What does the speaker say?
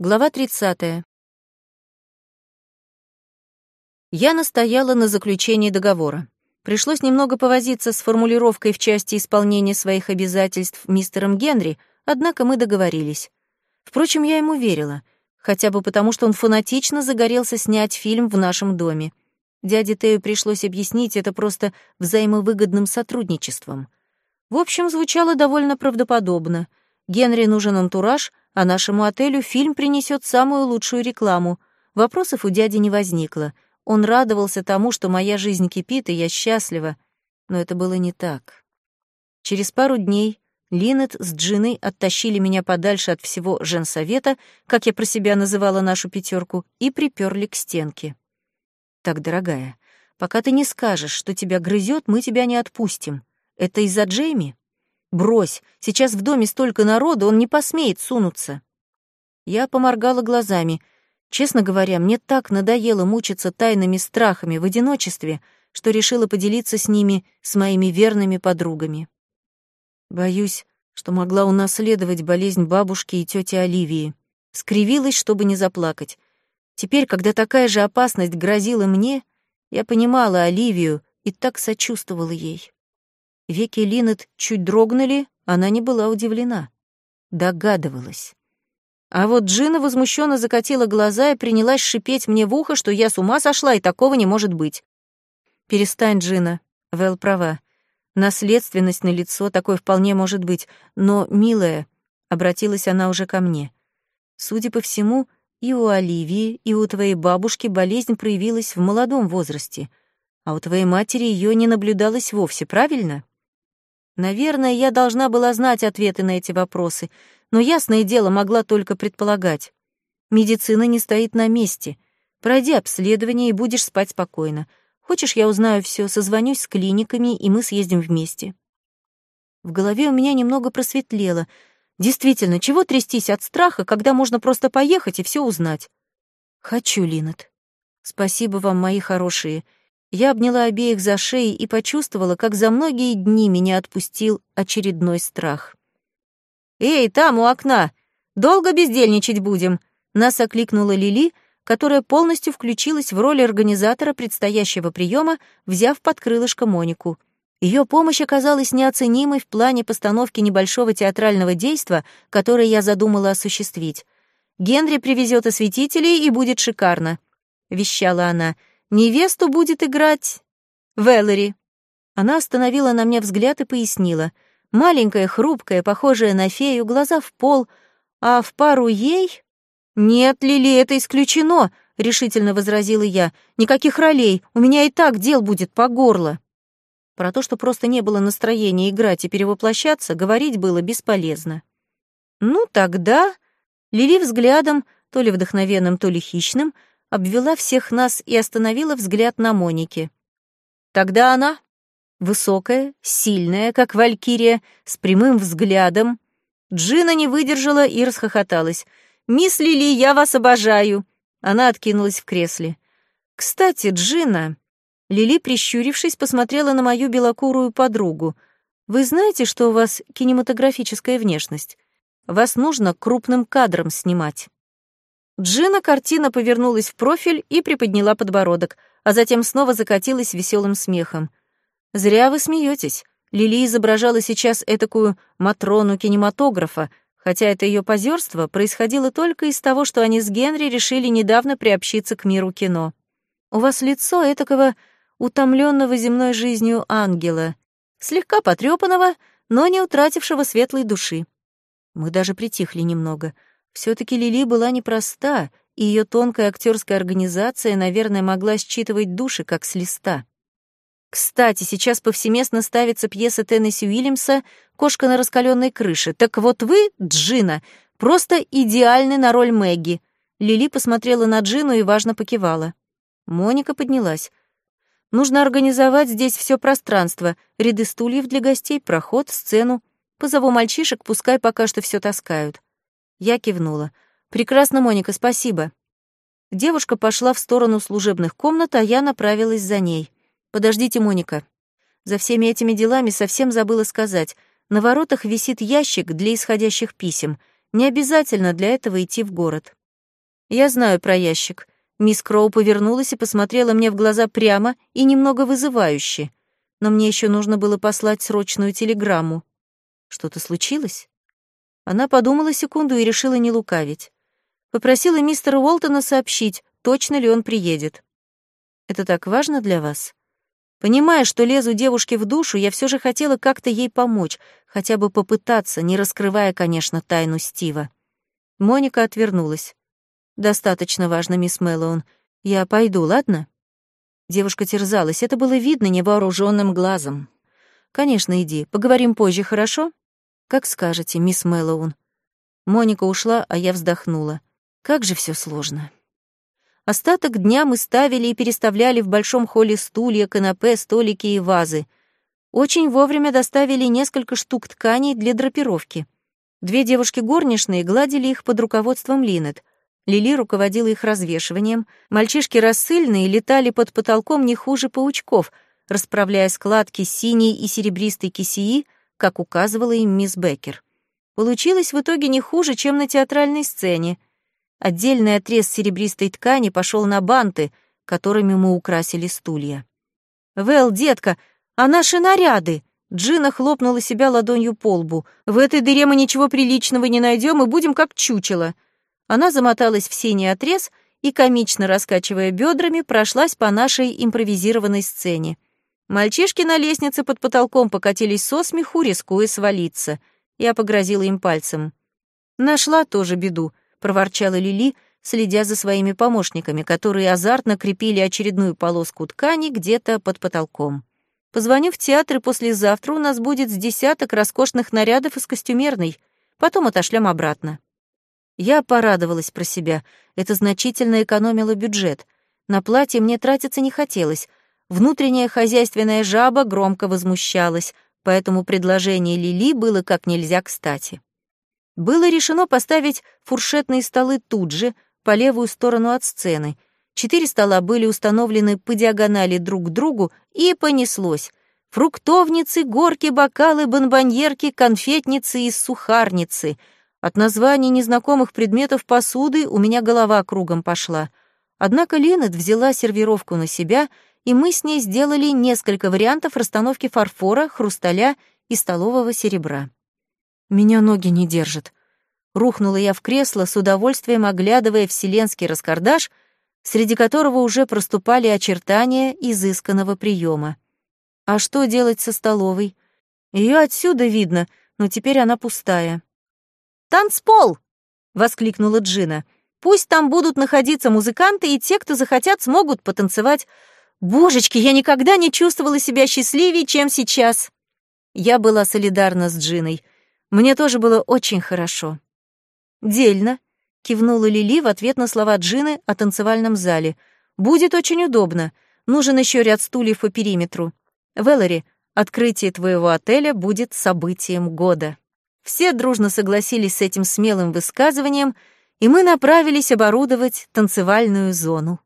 Глава 30. Я настояла на заключении договора. Пришлось немного повозиться с формулировкой в части исполнения своих обязательств мистером Генри, однако мы договорились. Впрочем, я ему верила, хотя бы потому, что он фанатично загорелся снять фильм в нашем доме. Дяде Тею пришлось объяснить это просто взаимовыгодным сотрудничеством. В общем, звучало довольно правдоподобно. Генри нужен антураж, а нашему отелю фильм принесет самую лучшую рекламу. Вопросов у дяди не возникло. Он радовался тому, что моя жизнь кипит, и я счастлива. Но это было не так. Через пару дней Линет с Джиной оттащили меня подальше от всего женсовета, как я про себя называла нашу пятерку, и приперли к стенке. «Так, дорогая, пока ты не скажешь, что тебя грызет, мы тебя не отпустим. Это из-за Джейми?» Брось, сейчас в доме столько народу, он не посмеет сунуться. Я поморгала глазами. Честно говоря, мне так надоело мучиться тайными страхами в одиночестве, что решила поделиться с ними, с моими верными подругами. Боюсь, что могла унаследовать болезнь бабушки и тети Оливии. Скривилась, чтобы не заплакать. Теперь, когда такая же опасность грозила мне, я понимала Оливию и так сочувствовала ей. Веки Линет чуть дрогнули, она не была удивлена. Догадывалась. А вот Джина возмущенно закатила глаза и принялась шипеть мне в ухо, что я с ума сошла и такого не может быть. «Перестань, Джина», — Вэл права. «Наследственность на лицо такое вполне может быть, но, милая», — обратилась она уже ко мне, «судя по всему, и у Оливии, и у твоей бабушки болезнь проявилась в молодом возрасте, а у твоей матери ее не наблюдалось вовсе, правильно?» Наверное, я должна была знать ответы на эти вопросы, но ясное дело могла только предполагать. Медицина не стоит на месте. Пройди обследование и будешь спать спокойно. Хочешь, я узнаю все, созвонюсь с клиниками, и мы съездим вместе. В голове у меня немного просветлело. Действительно, чего трястись от страха, когда можно просто поехать и все узнать? Хочу, Линет. Спасибо вам, мои хорошие. Я обняла обеих за шеи и почувствовала, как за многие дни меня отпустил очередной страх. «Эй, там у окна! Долго бездельничать будем?» Нас окликнула Лили, которая полностью включилась в роль организатора предстоящего приема, взяв под крылышко Монику. Ее помощь оказалась неоценимой в плане постановки небольшого театрального действа, которое я задумала осуществить. «Генри привезет осветителей, и будет шикарно», — вещала она. Невесту будет играть Вэллори. Она остановила на мне взгляд и пояснила. Маленькая, хрупкая, похожая на фею, глаза в пол, а в пару ей... «Нет, Лили, это исключено», — решительно возразила я. «Никаких ролей, у меня и так дел будет по горло». Про то, что просто не было настроения играть и перевоплощаться, говорить было бесполезно. «Ну, тогда...» Лили взглядом, то ли вдохновенным, то ли хищным, обвела всех нас и остановила взгляд на Монике. Тогда она, высокая, сильная, как валькирия, с прямым взглядом, Джина не выдержала и расхохоталась. «Мисс Лили, я вас обожаю!» Она откинулась в кресле. «Кстати, Джина...» Лили, прищурившись, посмотрела на мою белокурую подругу. «Вы знаете, что у вас кинематографическая внешность? Вас нужно крупным кадром снимать». Джина картина повернулась в профиль и приподняла подбородок, а затем снова закатилась веселым смехом. «Зря вы смеетесь. Лили изображала сейчас этакую Матрону кинематографа, хотя это ее позерство происходило только из того, что они с Генри решили недавно приобщиться к миру кино. У вас лицо этакого утомленного земной жизнью ангела, слегка потрепанного, но не утратившего светлой души. Мы даже притихли немного — все таки Лили была непроста, и ее тонкая актерская организация, наверное, могла считывать души, как с листа. Кстати, сейчас повсеместно ставится пьеса Теннесси Уильямса «Кошка на раскаленной крыше». Так вот вы, Джина, просто идеальны на роль Мэгги. Лили посмотрела на Джину и важно покивала. Моника поднялась. Нужно организовать здесь все пространство, ряды стульев для гостей, проход, сцену. Позову мальчишек, пускай пока что все таскают. Я кивнула. «Прекрасно, Моника, спасибо». Девушка пошла в сторону служебных комнат, а я направилась за ней. «Подождите, Моника». За всеми этими делами совсем забыла сказать. На воротах висит ящик для исходящих писем. Не обязательно для этого идти в город. Я знаю про ящик. Мисс Кроу повернулась и посмотрела мне в глаза прямо и немного вызывающе. Но мне еще нужно было послать срочную телеграмму. Что-то случилось? Она подумала секунду и решила не лукавить. Попросила мистера Уолтона сообщить, точно ли он приедет. Это так важно для вас? Понимая, что лезу девушке в душу, я все же хотела как-то ей помочь, хотя бы попытаться, не раскрывая, конечно, тайну Стива. Моника отвернулась. «Достаточно важно, мисс Мэллоун. Я пойду, ладно?» Девушка терзалась, это было видно невооруженным глазом. «Конечно, иди. Поговорим позже, хорошо?» «Как скажете, мисс Мэллоун». Моника ушла, а я вздохнула. «Как же все сложно». Остаток дня мы ставили и переставляли в большом холле стулья, канапе, столики и вазы. Очень вовремя доставили несколько штук тканей для драпировки. Две девушки горничные гладили их под руководством Линет. Лили руководила их развешиванием. Мальчишки рассыльные летали под потолком не хуже паучков, расправляя складки синей и серебристой кисеи, как указывала им мисс Беккер. Получилось в итоге не хуже, чем на театральной сцене — Отдельный отрез серебристой ткани пошел на банты, которыми мы украсили стулья. «Вэл, детка, а наши наряды?» Джина хлопнула себя ладонью по лбу. «В этой дыре мы ничего приличного не найдем и будем как чучело». Она замоталась в синий отрез и, комично раскачивая бедрами, прошлась по нашей импровизированной сцене. Мальчишки на лестнице под потолком покатились со смеху, рискуя свалиться. Я погрозила им пальцем. Нашла тоже беду —— проворчала Лили, следя за своими помощниками, которые азартно крепили очередную полоску ткани где-то под потолком. «Позвоню в театр, и послезавтра у нас будет с десяток роскошных нарядов из костюмерной. Потом отошлем обратно». Я порадовалась про себя. Это значительно экономило бюджет. На платье мне тратиться не хотелось. Внутренняя хозяйственная жаба громко возмущалась, поэтому предложение Лили было как нельзя кстати было решено поставить фуршетные столы тут же, по левую сторону от сцены. Четыре стола были установлены по диагонали друг к другу, и понеслось. Фруктовницы, горки, бокалы, бонбоньерки, конфетницы и сухарницы. От названий незнакомых предметов посуды у меня голова кругом пошла. Однако Ленет взяла сервировку на себя, и мы с ней сделали несколько вариантов расстановки фарфора, хрусталя и столового серебра. Меня ноги не держат. Рухнула я в кресло, с удовольствием оглядывая вселенский раскардаш, среди которого уже проступали очертания изысканного приема. А что делать со столовой? Ее отсюда видно, но теперь она пустая. «Танцпол!» — воскликнула Джина. «Пусть там будут находиться музыканты, и те, кто захотят, смогут потанцевать. Божечки, я никогда не чувствовала себя счастливее, чем сейчас!» Я была солидарна с Джиной — мне тоже было очень хорошо. «Дельно», — кивнула Лили в ответ на слова Джины о танцевальном зале. «Будет очень удобно. Нужен еще ряд стульев по периметру. Веллори, открытие твоего отеля будет событием года». Все дружно согласились с этим смелым высказыванием, и мы направились оборудовать танцевальную зону.